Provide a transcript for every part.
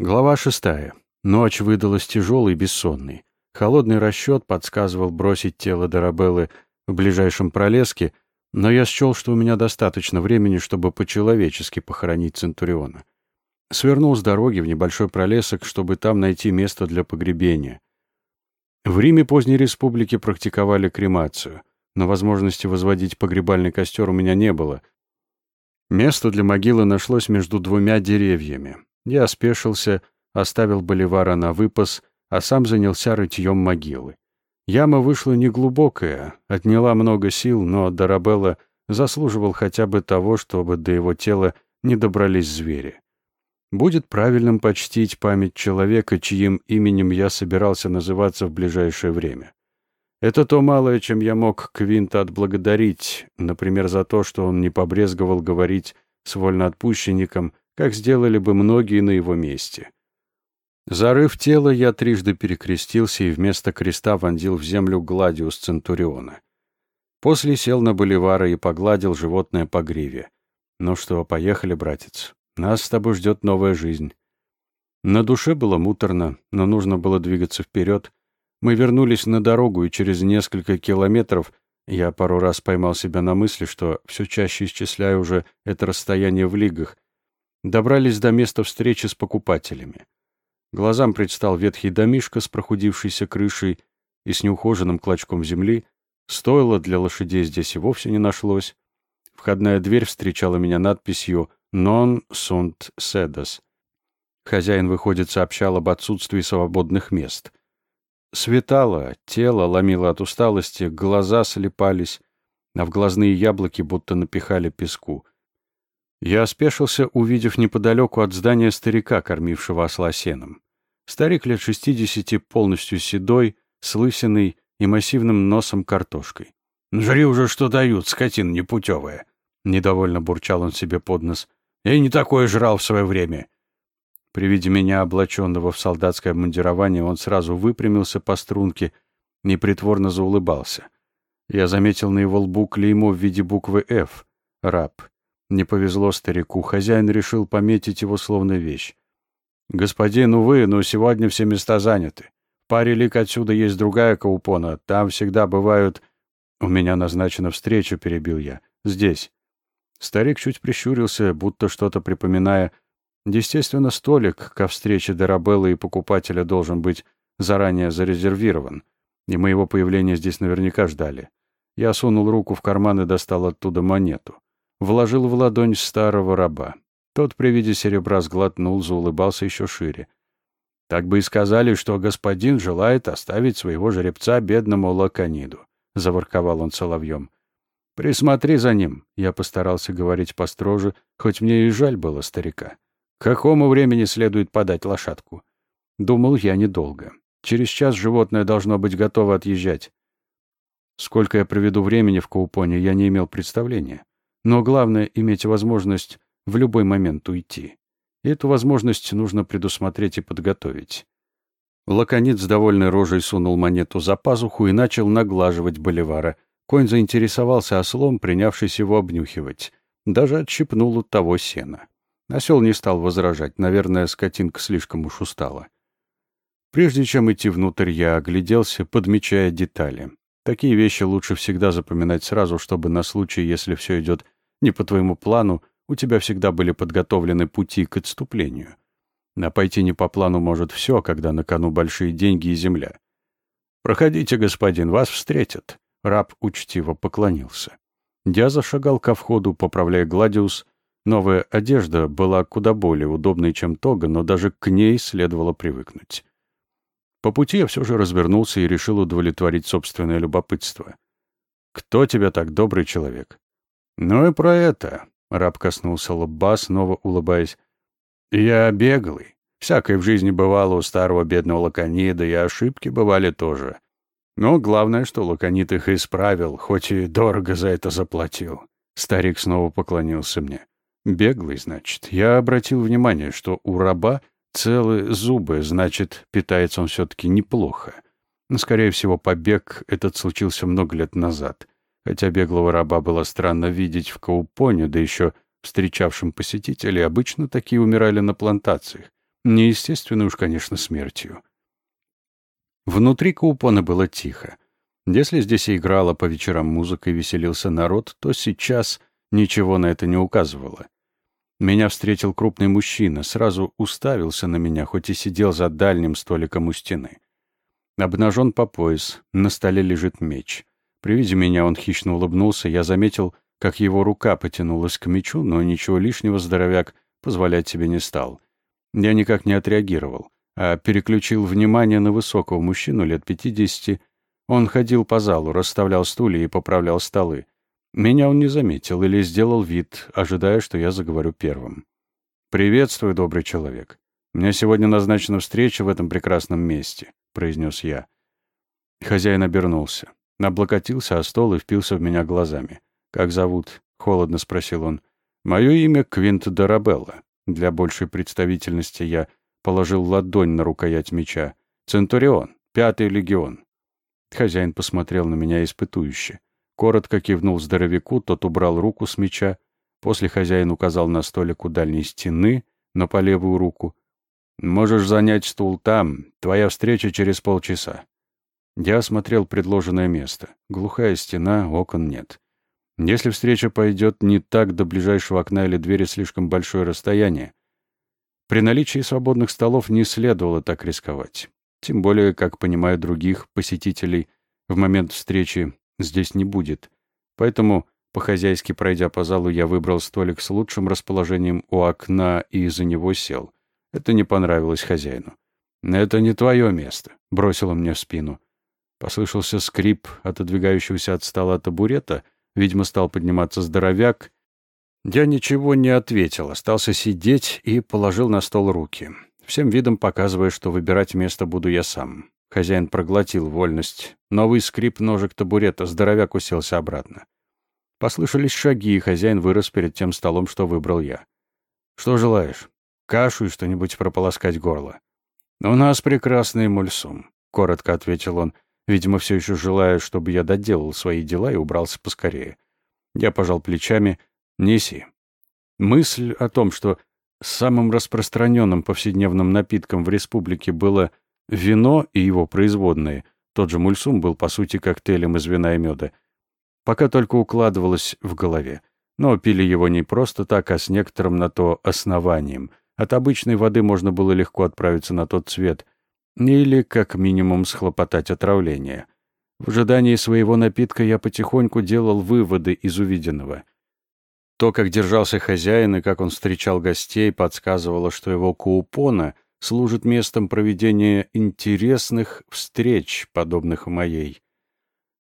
Глава шестая. Ночь выдалась тяжелой и бессонной. Холодный расчет подсказывал бросить тело Дарабеллы в ближайшем пролеске, но я счел, что у меня достаточно времени, чтобы по-человечески похоронить Центуриона. Свернул с дороги в небольшой пролесок, чтобы там найти место для погребения. В Риме поздней республики практиковали кремацию, но возможности возводить погребальный костер у меня не было. Место для могилы нашлось между двумя деревьями. Я спешился, оставил Боливара на выпас, а сам занялся рытьем могилы. Яма вышла неглубокая, отняла много сил, но Дарабелла заслуживал хотя бы того, чтобы до его тела не добрались звери. Будет правильным почтить память человека, чьим именем я собирался называться в ближайшее время. Это то малое, чем я мог Квинта отблагодарить, например, за то, что он не побрезговал говорить с вольноотпущенником как сделали бы многие на его месте. Зарыв тело, я трижды перекрестился и вместо креста вонзил в землю гладиус Центуриона. После сел на боливара и погладил животное по гриве. «Ну что, поехали, братец. Нас с тобой ждет новая жизнь». На душе было муторно, но нужно было двигаться вперед. Мы вернулись на дорогу, и через несколько километров я пару раз поймал себя на мысли, что все чаще исчисляю уже это расстояние в лигах, Добрались до места встречи с покупателями. Глазам предстал ветхий домишко с прохудившейся крышей и с неухоженным клочком земли. Стоило для лошадей здесь и вовсе не нашлось. Входная дверь встречала меня надписью «Non sunt sedas». Хозяин, выходит, сообщал об отсутствии свободных мест. Светало, тело ломило от усталости, глаза слепались, а в глазные яблоки будто напихали песку — я спешился, увидев неподалеку от здания старика, кормившего осла сеном. Старик лет шестидесяти, полностью седой, с лысиной и массивным носом картошкой. «Жри уже, что дают, скотина непутевая!» Недовольно бурчал он себе под нос. «Я и не такое жрал в свое время!» При виде меня, облаченного в солдатское обмундирование, он сразу выпрямился по струнке и притворно заулыбался. Я заметил на его лбу клеймо в виде буквы «Ф» — «Раб». Не повезло старику, хозяин решил пометить его словно вещь. «Господин, увы, но сегодня все места заняты. В паре лик отсюда есть другая каупона, там всегда бывают...» «У меня назначена встреча», — перебил я. «Здесь». Старик чуть прищурился, будто что-то припоминая. Естественно, столик ко встрече Дарабеллы и покупателя должен быть заранее зарезервирован, и моего появления здесь наверняка ждали. Я сунул руку в карман и достал оттуда монету вложил в ладонь старого раба. Тот при виде серебра сглотнул, заулыбался еще шире. «Так бы и сказали, что господин желает оставить своего жеребца бедному лакониду», — заворковал он соловьем. «Присмотри за ним», — я постарался говорить построже, хоть мне и жаль было старика. «К какому времени следует подать лошадку?» Думал я недолго. Через час животное должно быть готово отъезжать. Сколько я проведу времени в Каупоне, я не имел представления. Но главное — иметь возможность в любой момент уйти. И эту возможность нужно предусмотреть и подготовить. Лаконец с довольной рожей сунул монету за пазуху и начал наглаживать боливара. Конь заинтересовался ослом, принявшись его обнюхивать. Даже отщипнул от того сена. Осел не стал возражать. Наверное, скотинка слишком уж устала. Прежде чем идти внутрь, я огляделся, подмечая детали. Такие вещи лучше всегда запоминать сразу, чтобы на случай, если все идет не по твоему плану, у тебя всегда были подготовлены пути к отступлению. А пойти не по плану может все, когда на кону большие деньги и земля. «Проходите, господин, вас встретят». Раб учтиво поклонился. Я зашагал ко входу, поправляя гладиус. Новая одежда была куда более удобной, чем тога, но даже к ней следовало привыкнуть. По пути я все же развернулся и решил удовлетворить собственное любопытство. «Кто тебя так, добрый человек?» «Ну и про это», — раб коснулся лба, снова улыбаясь. «Я беглый. Всякое в жизни бывало у старого бедного лаконида, и ошибки бывали тоже. Но главное, что лаконит их исправил, хоть и дорого за это заплатил». Старик снова поклонился мне. «Беглый, значит. Я обратил внимание, что у раба целые зубы, значит, питается он все-таки неплохо. Скорее всего, побег этот случился много лет назад» хотя беглого раба было странно видеть в Каупоне, да еще встречавшим посетителей, обычно такие умирали на плантациях, Неестественной уж, конечно, смертью. Внутри Каупона было тихо. Если здесь и играла по вечерам музыка и веселился народ, то сейчас ничего на это не указывало. Меня встретил крупный мужчина, сразу уставился на меня, хоть и сидел за дальним столиком у стены. Обнажен по пояс, на столе лежит меч. При виде меня он хищно улыбнулся, я заметил, как его рука потянулась к мечу, но ничего лишнего здоровяк позволять себе не стал. Я никак не отреагировал, а переключил внимание на высокого мужчину лет пятидесяти, он ходил по залу, расставлял стулья и поправлял столы. Меня он не заметил или сделал вид, ожидая, что я заговорю первым. «Приветствую, добрый человек. У меня сегодня назначена встреча в этом прекрасном месте», — произнес я. Хозяин обернулся, облокотился о стол и впился в меня глазами. «Как зовут?» — холодно спросил он. «Мое имя Квинт Дарабелла». Для большей представительности я положил ладонь на рукоять меча. «Центурион, пятый легион. Хозяин посмотрел на меня испытующе. Коротко кивнул здоровяку, тот убрал руку с меча. После хозяин указал на столик у дальней стены, но по левую руку. «Можешь занять стул там. Твоя встреча через полчаса». Я осмотрел предложенное место. Глухая стена, окон нет. Если встреча пойдет не так, до ближайшего окна или двери слишком большое расстояние. При наличии свободных столов не следовало так рисковать. Тем более, как понимаю других посетителей, в момент встречи здесь не будет. Поэтому, по-хозяйски пройдя по залу, я выбрал столик с лучшим расположением у окна и за него сел. Это не понравилось хозяину. «Это не твое место», — бросил мне в спину. Послышался скрип отодвигающегося от стола табурета. Видимо, стал подниматься здоровяк. Я ничего не ответил, остался сидеть и положил на стол руки всем видом показывая, что выбирать место буду я сам. Хозяин проглотил вольность. Новый скрип ножек табурета, здоровяк уселся обратно. Послышались шаги, и хозяин вырос перед тем столом, что выбрал я. «Что желаешь? Кашу и что-нибудь прополоскать горло?» «У нас прекрасный мульсум», — коротко ответил он, видимо, все еще желая, чтобы я доделал свои дела и убрался поскорее. Я пожал плечами. «Неси». Мысль о том, что Самым распространенным повседневным напитком в республике было вино и его производные. Тот же мульсум был, по сути, коктейлем из вина и меда. Пока только укладывалось в голове. Но пили его не просто так, а с некоторым на то основанием. От обычной воды можно было легко отправиться на тот цвет. Или, как минимум, схлопотать отравление. В ожидании своего напитка я потихоньку делал выводы из увиденного — то, как держался хозяин и как он встречал гостей, подсказывало, что его куупона служит местом проведения интересных встреч, подобных моей.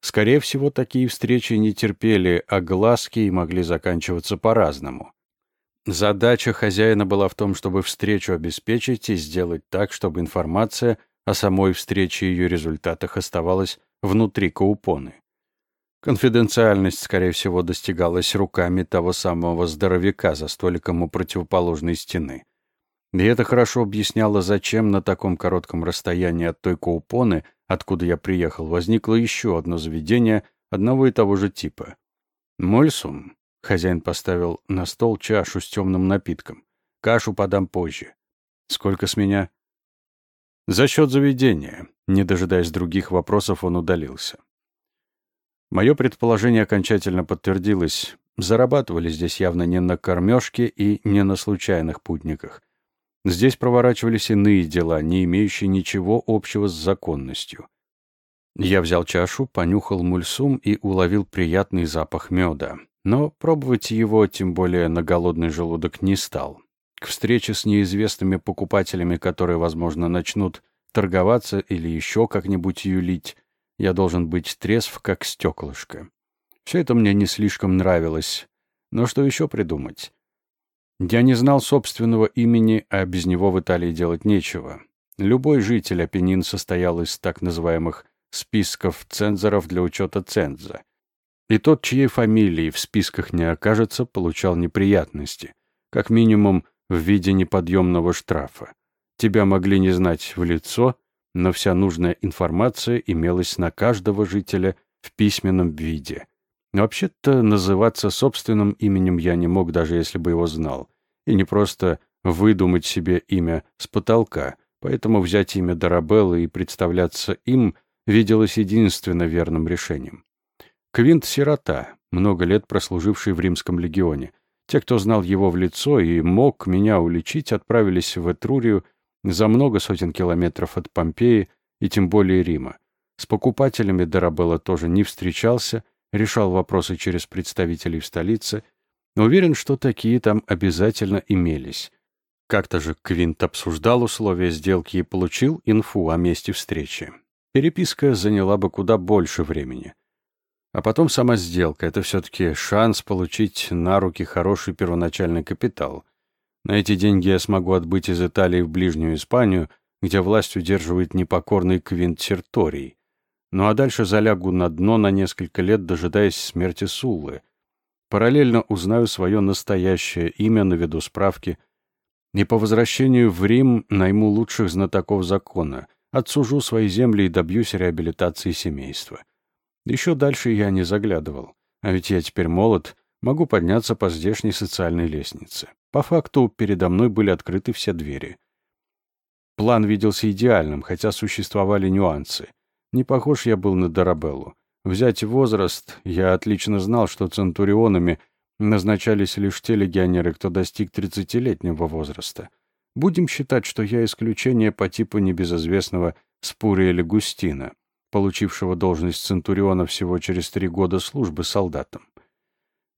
Скорее всего, такие встречи не терпели огласки и могли заканчиваться по-разному. Задача хозяина была в том, чтобы встречу обеспечить и сделать так, чтобы информация о самой встрече и ее результатах оставалась внутри каупоны. Конфиденциальность, скорее всего, достигалась руками того самого здоровяка за столиком у противоположной стены. И это хорошо объясняло, зачем на таком коротком расстоянии от той Коупоны, откуда я приехал, возникло еще одно заведение одного и того же типа. «Мольсум», — хозяин поставил на стол чашу с темным напитком. «Кашу подам позже. Сколько с меня?» «За счет заведения». Не дожидаясь других вопросов, он удалился. Мое предположение окончательно подтвердилось. Зарабатывали здесь явно не на кормежке и не на случайных путниках. Здесь проворачивались иные дела, не имеющие ничего общего с законностью. Я взял чашу, понюхал мульсум и уловил приятный запах меда. Но пробовать его, тем более на голодный желудок, не стал. К встрече с неизвестными покупателями, которые, возможно, начнут торговаться или еще как-нибудь юлить, я должен быть трезв, как стеклышко. Все это мне не слишком нравилось. Но что еще придумать? Я не знал собственного имени, а без него в Италии делать нечего. Любой житель Апеннин состоял из так называемых списков цензоров для учета ценза. И тот, чьей фамилии в списках не окажется, получал неприятности, как минимум в виде неподъемного штрафа. Тебя могли не знать в лицо, но вся нужная информация имелась на каждого жителя в письменном виде. Вообще-то называться собственным именем я не мог, даже если бы его знал. И не просто выдумать себе имя с потолка, поэтому взять имя Дарабеллы и представляться им виделось единственно верным решением. Квинт — сирота, много лет прослуживший в Римском легионе. Те, кто знал его в лицо и мог меня уличить, отправились в Этрурию за много сотен километров от Помпеи и тем более Рима. С покупателями Дарабелла тоже не встречался, решал вопросы через представителей в столице. Уверен, что такие там обязательно имелись. Как-то же Квинт обсуждал условия сделки и получил инфу о месте встречи. Переписка заняла бы куда больше времени. А потом сама сделка — это все-таки шанс получить на руки хороший первоначальный капитал. На эти деньги я смогу отбыть из Италии в ближнюю Испанию, где власть удерживает непокорный Квинт Серторий. Ну а дальше залягу на дно на несколько лет, дожидаясь смерти Суллы. Параллельно узнаю свое настоящее имя, наведу справки. И по возвращению в Рим найму лучших знатоков закона, отсужу свои земли и добьюсь реабилитации семейства. Еще дальше я не заглядывал. А ведь я теперь молод, могу подняться по здешней социальной лестнице. По факту, передо мной были открыты все двери. План виделся идеальным, хотя существовали нюансы. Не похож я был на Дарабеллу. Взять возраст, я отлично знал, что центурионами назначались лишь те легионеры, кто достиг тридцатилетнего возраста. Будем считать, что я исключение по типу небезызвестного Спурия Легустина, получившего должность центуриона всего через три года службы солдатом.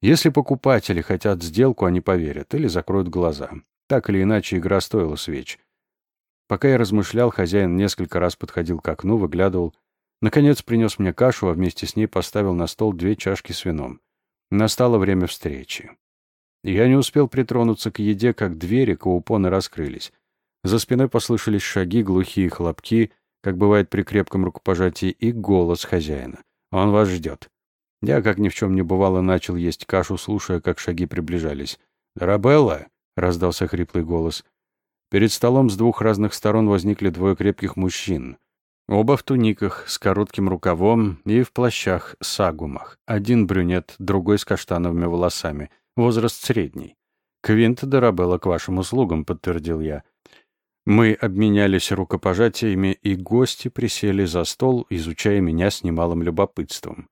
Если покупатели хотят сделку, они поверят или закроют глаза. Так или иначе, игра стоила свеч. Пока я размышлял, хозяин несколько раз подходил к окну, выглядывал, Наконец принес мне кашу, а вместе с ней поставил на стол две чашки с вином. Настало время встречи. Я не успел притронуться к еде, как двери каупоны раскрылись. За спиной послышались шаги, глухие хлопки, как бывает при крепком рукопожатии, и голос хозяина. «Он вас ждет». Я, как ни в чем не бывало, начал есть кашу, слушая, как шаги приближались. «Рабелла!» — раздался хриплый голос. Перед столом с двух разных сторон возникли двое крепких мужчин — Оба в туниках с коротким рукавом и в плащах сагумах. Один брюнет, другой с каштановыми волосами. Возраст средний. «Квинт Дарабелла к вашим услугам», — подтвердил я. Мы обменялись рукопожатиями, и гости присели за стол, изучая меня с немалым любопытством.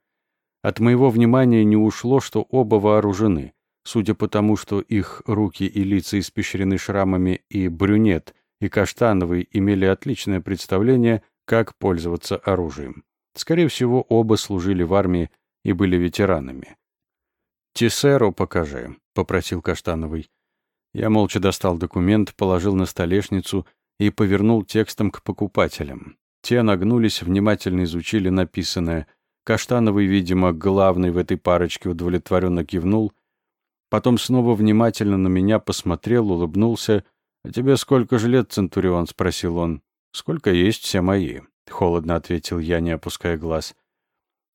От моего внимания не ушло, что оба вооружены. Судя по тому, что их руки и лица испещрены шрамами, и брюнет, и каштановый имели отличное представление — как пользоваться оружием. Скорее всего, оба служили в армии и были ветеранами. «Тесеру покажи», — попросил Каштановый. Я молча достал документ, положил на столешницу и повернул текстом к покупателям. Те нагнулись, внимательно изучили написанное. Каштановый, видимо, главный в этой парочке удовлетворенно кивнул. Потом снова внимательно на меня посмотрел, улыбнулся. «А тебе сколько же лет, Центурион?» — спросил он. «Сколько есть, все мои», — холодно ответил я, не опуская глаз.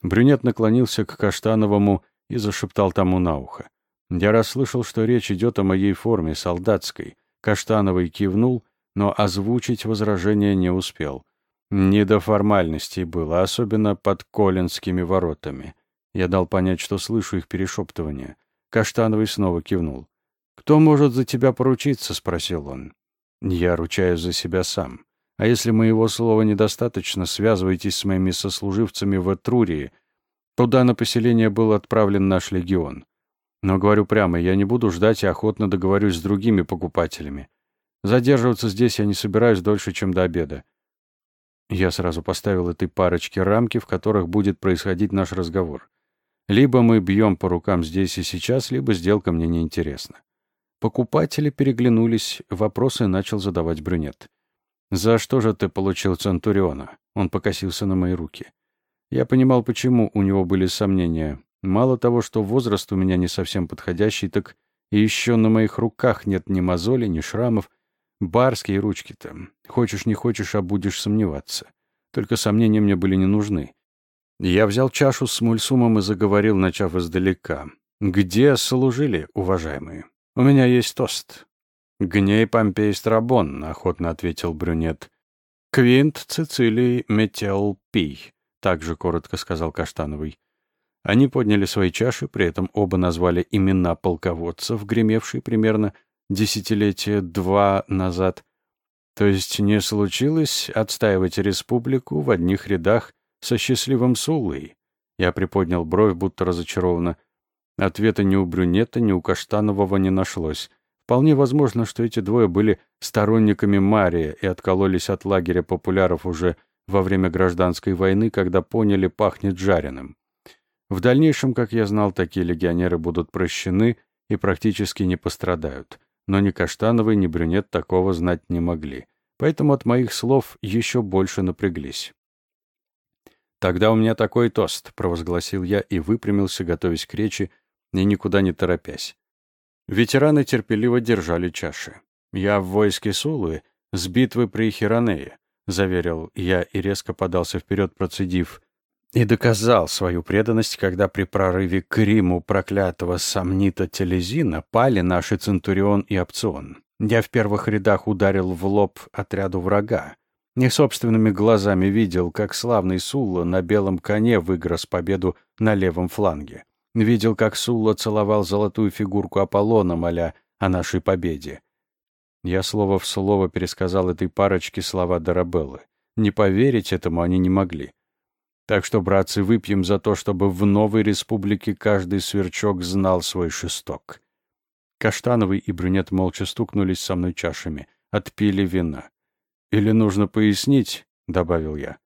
Брюнет наклонился к Каштановому и зашептал тому на ухо. Я расслышал, что речь идет о моей форме, солдатской. Каштановый кивнул, но озвучить возражение не успел. Не до формальностей было, особенно под Колинскими воротами. Я дал понять, что слышу их перешептывание. Каштановый снова кивнул. «Кто может за тебя поручиться?» — спросил он. «Я ручаюсь за себя сам. А если моего слова недостаточно, связывайтесь с моими сослуживцами в Этрурии. Туда на поселение был отправлен наш легион. Но говорю прямо, я не буду ждать и охотно договорюсь с другими покупателями. Задерживаться здесь я не собираюсь дольше, чем до обеда. Я сразу поставил этой парочке рамки, в которых будет происходить наш разговор. Либо мы бьем по рукам здесь и сейчас, либо сделка мне не интересна. Покупатели переглянулись, вопросы начал задавать брюнет. «За что же ты получил Центуриона?» Он покосился на мои руки. Я понимал, почему у него были сомнения. Мало того, что возраст у меня не совсем подходящий, так и еще на моих руках нет ни мозолей, ни шрамов. Барские ручки-то. Хочешь, не хочешь, а будешь сомневаться. Только сомнения мне были не нужны. Я взял чашу с мульсумом и заговорил, начав издалека. «Где служили, уважаемые? У меня есть тост. «Гней Помпей Страбон», — охотно ответил брюнет. «Квинт Цицилий Метел Пий», — также коротко сказал Каштановый. Они подняли свои чаши, при этом оба назвали имена полководцев, гремевшие примерно десятилетия два назад. То есть не случилось отстаивать республику в одних рядах со счастливым Сулой? Я приподнял бровь, будто разочарованно. Ответа ни у Брюнета, ни у Каштанового не нашлось. Вполне возможно, что эти двое были сторонниками Мария и откололись от лагеря популяров уже во время гражданской войны, когда поняли, пахнет жареным. В дальнейшем, как я знал, такие легионеры будут прощены и практически не пострадают. Но ни Каштановый, ни Брюнет такого знать не могли. Поэтому от моих слов еще больше напряглись. «Тогда у меня такой тост», — провозгласил я и выпрямился, готовясь к речи, и никуда не торопясь. Ветераны терпеливо держали чаши. «Я в войске Сулы с битвы при Хиронее», — заверил я и резко подался вперед, процедив. И доказал свою преданность, когда при прорыве к Риму проклятого Самнита Телезина пали наши Центурион и Опцион. Я в первых рядах ударил в лоб отряду врага, не собственными глазами видел, как славный Сулла на белом коне выиграл победу на левом фланге. Видел, как Сулла целовал золотую фигурку Аполлона, моля о нашей победе. Я слово в слово пересказал этой парочке слова Дарабеллы. Не поверить этому они не могли. Так что, братцы, выпьем за то, чтобы в новой республике каждый сверчок знал свой шесток. Каштановый и брюнет молча стукнулись со мной чашами, отпили вина. «Или нужно пояснить?» — добавил я.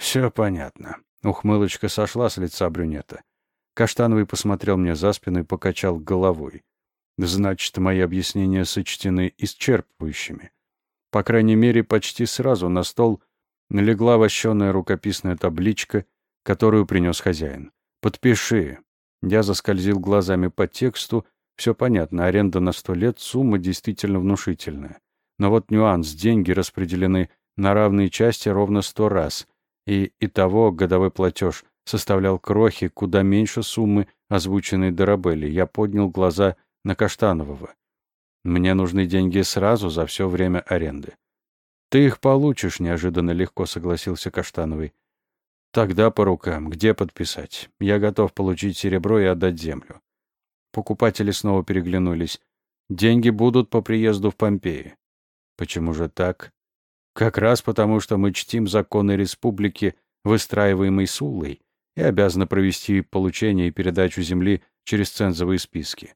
«Все понятно». Ухмылочка сошла с лица брюнета. Каштановый посмотрел мне за спину и покачал головой. «Значит, мои объяснения сочтены исчерпывающими. По крайней мере, почти сразу на стол легла вощеная рукописная табличка, которую принес хозяин. «Подпиши». Я заскользил глазами по тексту. Все понятно, аренда на сто лет, сумма действительно внушительная. Но вот нюанс. Деньги распределены на равные части ровно сто раз. И итого годовой платеж составлял крохи куда меньше суммы, озвученной Дорабелли. Я поднял глаза на Каштанового. Мне нужны деньги сразу за все время аренды. «Ты их получишь», — неожиданно легко согласился Каштановый. «Тогда по рукам. Где подписать? Я готов получить серебро и отдать землю». Покупатели снова переглянулись. «Деньги будут по приезду в Помпеи. Почему же так? Как раз потому, что мы чтим законы республики, выстраиваемой Сулой, и обязаны провести получение и передачу земли через цензовые списки.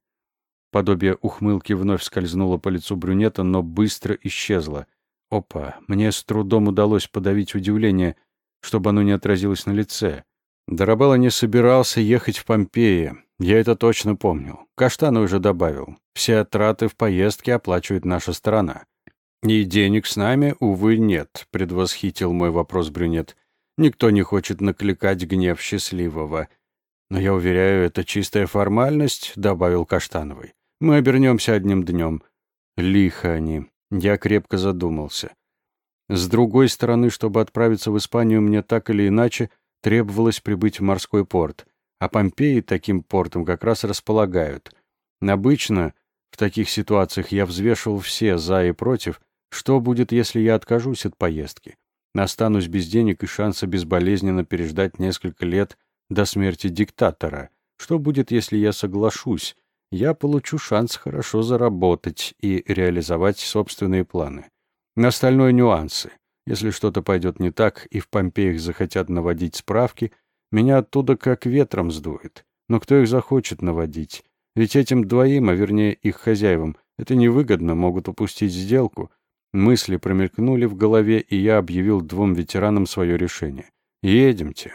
Подобие ухмылки вновь скользнуло по лицу брюнета, но быстро исчезло. Опа, мне с трудом удалось подавить удивление, чтобы оно не отразилось на лице. Дарабелла не собирался ехать в Помпеи, я это точно помню. Каштаны уже добавил. Все траты в поездке оплачивает наша страна. «И денег с нами, увы, нет», — предвосхитил мой вопрос брюнет. «Никто не хочет накликать гнев счастливого». «Но я уверяю, это чистая формальность», — добавил Каштановый. «Мы обернемся одним днем». Лихо они. Я крепко задумался. С другой стороны, чтобы отправиться в Испанию, мне так или иначе требовалось прибыть в морской порт, а Помпеи таким портом как раз располагают. Обычно в таких ситуациях я взвешивал все «за» и «против», что будет, если я откажусь от поездки? Останусь без денег и шанса безболезненно переждать несколько лет до смерти диктатора. Что будет, если я соглашусь? Я получу шанс хорошо заработать и реализовать собственные планы. На остальное нюансы. Если что-то пойдет не так, и в Помпеях захотят наводить справки, меня оттуда как ветром сдует. Но кто их захочет наводить? Ведь этим двоим, а вернее их хозяевам, это невыгодно, могут упустить сделку — Мысли промелькнули в голове, и я объявил двум ветеранам свое решение. «Едемте».